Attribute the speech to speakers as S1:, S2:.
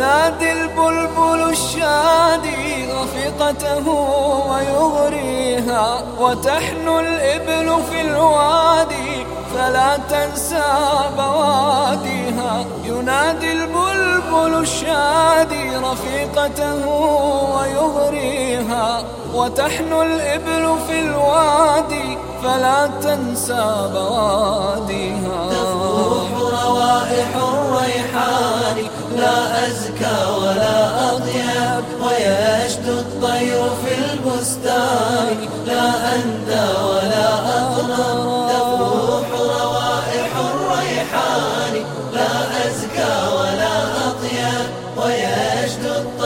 S1: ينادي البلبل الشادي رفيقته ويغريها وتحن الإبل في الوادي فلا تنسى بواديها. ينادي البلبل الشادي رفيقته ويغريها وتحن الإبل في الوادي فلا تنسى بواديها. تفوح
S2: روائح الريحان. الأوطان لا أزكى ولا أطيب ويشد الطير في البستان. لا أندى ولا أظلم تفوح روائح الريحان. لا أزكى ولا أطيب ويشد الطير